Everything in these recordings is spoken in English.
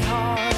hard.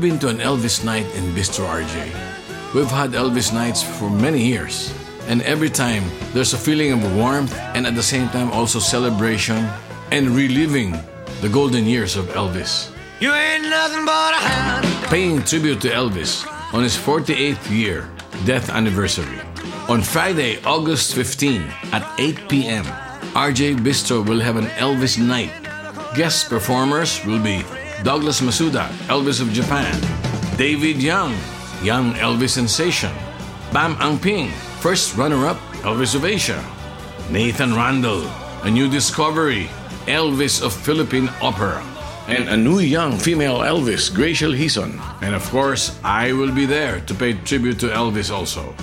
Have you ever been to an Elvis night in Bistro RJ? We've had Elvis nights for many years, and every time there's a feeling of warmth and at the same time also celebration and reliving the golden years of Elvis. You ain't nothing but a hound. Paying tribute to Elvis on his 48th year death anniversary. On Friday, August 15 at 8 p.m., RJ Bistro will have an Elvis night. Guest performers will be Douglas Masuda, Elvis of Japan, David Young, Young Elvis Sensation, Bam Angping, first runner-up Elvis of Asia, Nathan Randall, a new discovery, Elvis of Philippine Opera, and a new young female Elvis, Graciel Hison. And of course, I will be there to pay tribute to Elvis also.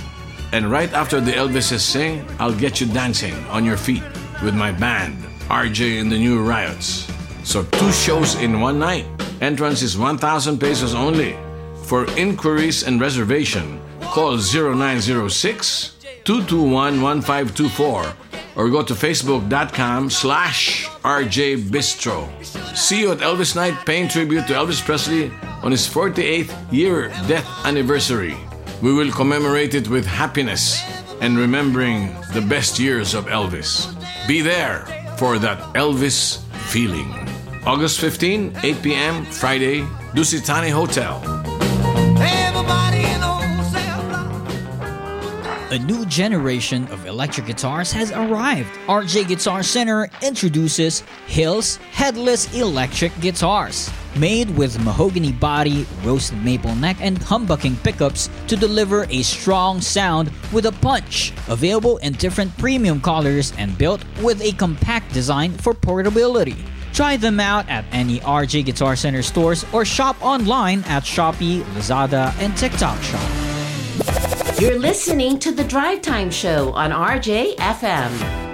And right after the Elvises sing, I'll get you dancing on your feet with my band, RJ and the New Riots. So two shows in one night. Entrance is 1,000 pesos only. For inquiries and reservation, call 0906 221 1524 or go to facebook.com slash RJ Bistro. See you at Elvis Night paying tribute to Elvis Presley on his 48th year death anniversary. We will commemorate it with happiness and remembering the best years of Elvis. Be there for that Elvis feeling. August 15, 8 p.m., Friday, Dusit Thani Hotel. Everybody knows that. A new generation of electric guitars has arrived. RJ Guitar Center introduces Hills Headless Electric Guitars. Made with mahogany body, roasted maple neck, and humbucking pickups to deliver a strong sound with a punch. Available in different premium colors and built with a compact design for portability. Try them out at any RJ Guitar Center stores or shop online at Shopee, Lazada, and TikTok Shop. You're listening to the Drive Time Show on RJ FM.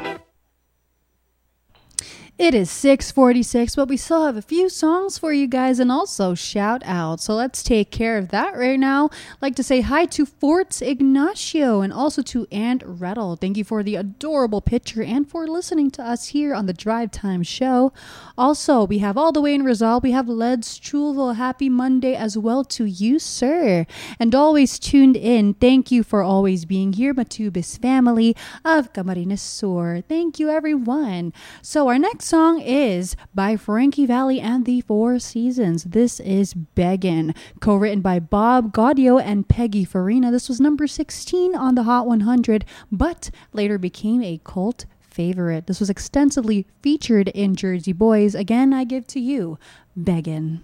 It is 646, but we still have a few songs for you guys and also shout out. So let's take care of that right now. Like to say hi to Forts Ignacio and also to Aunt Rettle. Thank you for the adorable picture and for listening to us here on the Drive Time Show. Also, we have all the way in Rizal, we have Leds Chulville. Happy Monday as well to you, sir. And always tuned in. Thank you for always being here, Matubis family of Camarines Sur. Thank you, everyone. So our next song is by Frankie Valli and the Four Seasons. This is Beggin, co-written by Bob Gaudio and Peggy Farina. This was number 16 on the Hot 100, but later became a cult favorite. This was extensively featured in Jersey Boys. Again, I give to you Beggin.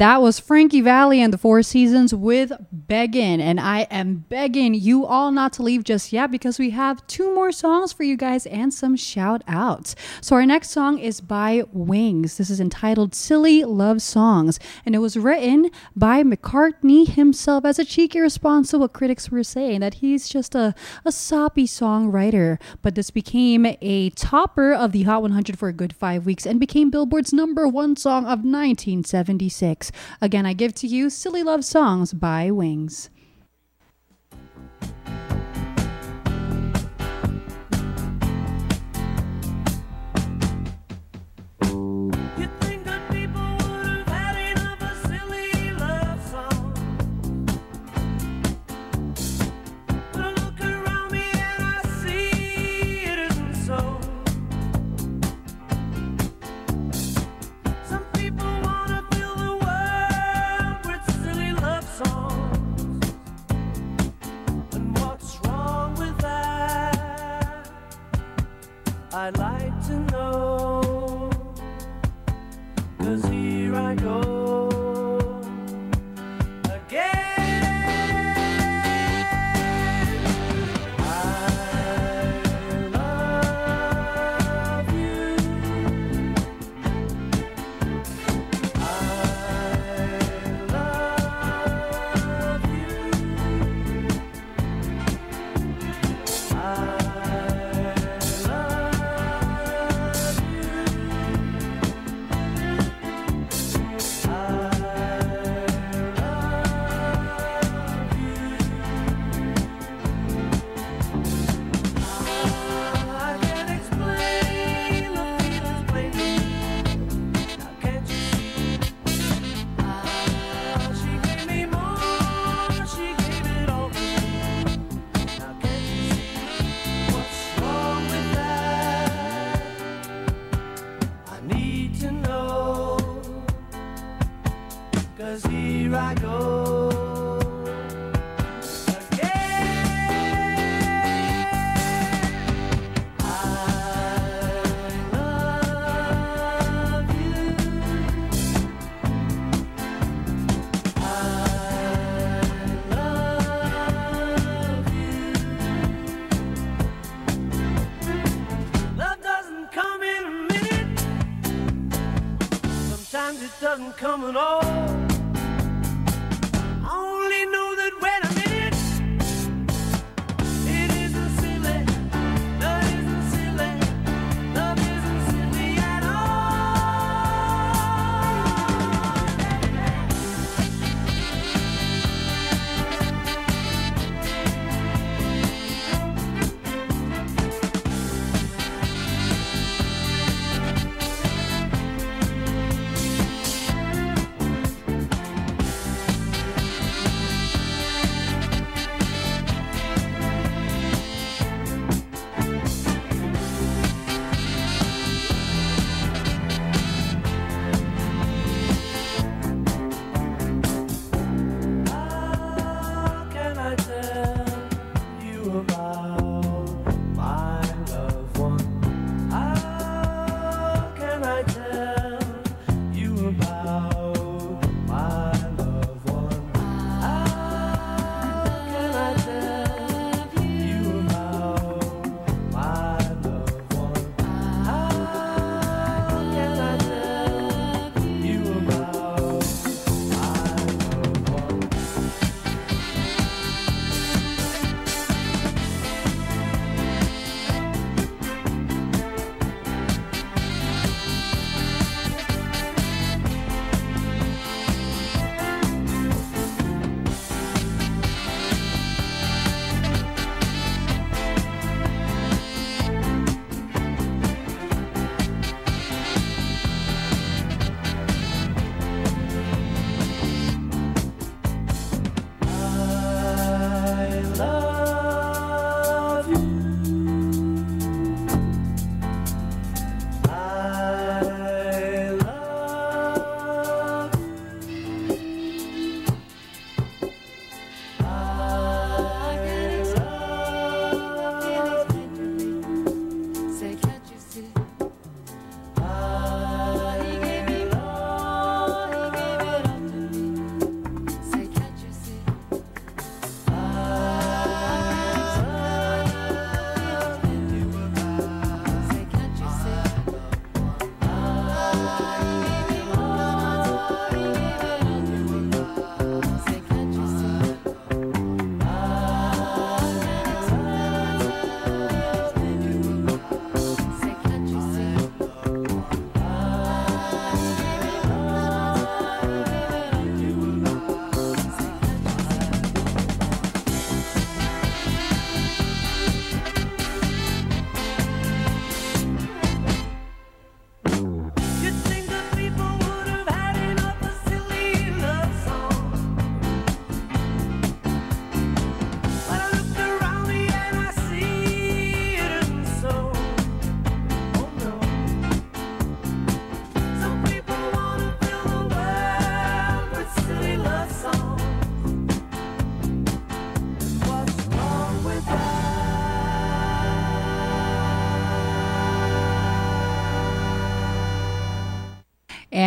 That was Frankie Valli and the Four Seasons with Beggin'. And I am begging you all not to leave just yet because we have two more songs for you guys and some shout outs. So our next song is by Wings. This is entitled Silly Love Songs. And it was written by McCartney himself as a cheeky response to what critics were saying that he's just a, a soppy songwriter. But this became a topper of the Hot 100 for a good five weeks and became Billboard's number one song of 1976. Again, I give to you Silly Love Songs by Wings. You I'd like to know.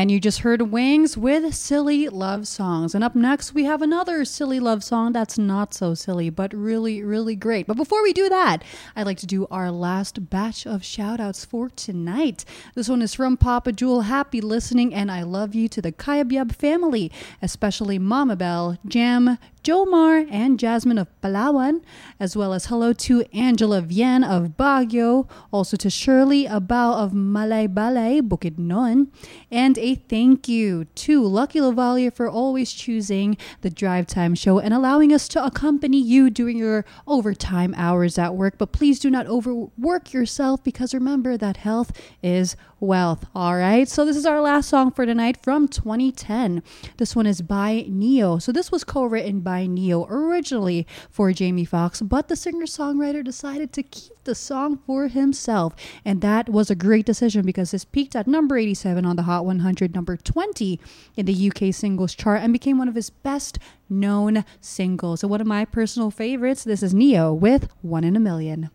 And you just heard Wings with Silly Love Songs. And up next, we have another silly love song that's not so silly, but really, really great. But before we do that, I'd like to do our last batch of shout outs for tonight. This one is from Papa Jewel. Happy listening, and I love you to the Kayabyab family, especially Mama Bell, Jam, Jomar and Jasmine of Palawan, as well as hello to Angela Vien of Baguio, also to Shirley Abao of Malaybalay, Bukidnon, and a thank you to Lucky Lavalia for always choosing the Drive Time Show and allowing us to accompany you during your overtime hours at work. But please do not overwork yourself because remember that health is wealth. All right, so this is our last song for tonight from 2010. This one is by Ne-Yo. So this was co written by Ne-Yo originally for Jamie Foxx, but the singer songwriter decided to keep the song for himself. And that was a great decision because this peaked at number 87 on the Hot 100, number 20 in the UK singles chart, and became one of his best known singles. So, one of my personal favorites, this is Ne-Yo with One in a Million.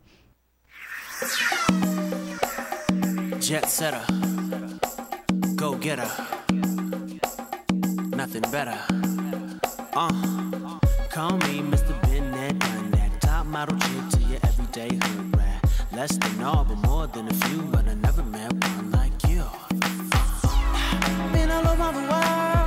Jet setter, go getter, nothing better. Uh, call me Mr. Bennett, and that top model chick to your everyday hood rat. Less than all, but more than a few, but I never met one like you. Been all over the world,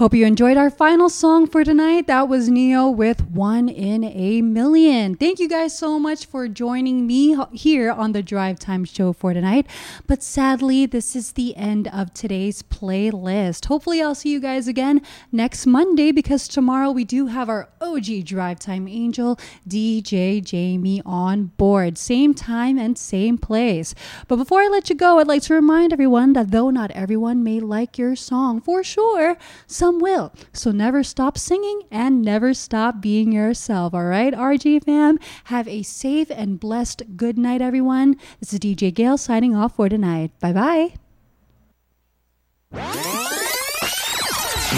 Hope you enjoyed our final song for tonight. That was Ne-Yo with One in a Million. Thank you guys so much for joining me here on the Drive Time Show for tonight. But sadly, this is the end of today's playlist. Hopefully, I'll see you guys again next Monday because tomorrow we do have our OG Drive Time Angel, DJ Jamie, on board. Same time and same place. But before I let you go, I'd like to remind everyone that though not everyone may like your song, for sure, some will. So never stop singing and never stop being yourself. All right, RG fam? Have a safe and blessed good night, everyone. This is DJ Gail signing off for tonight. Bye bye.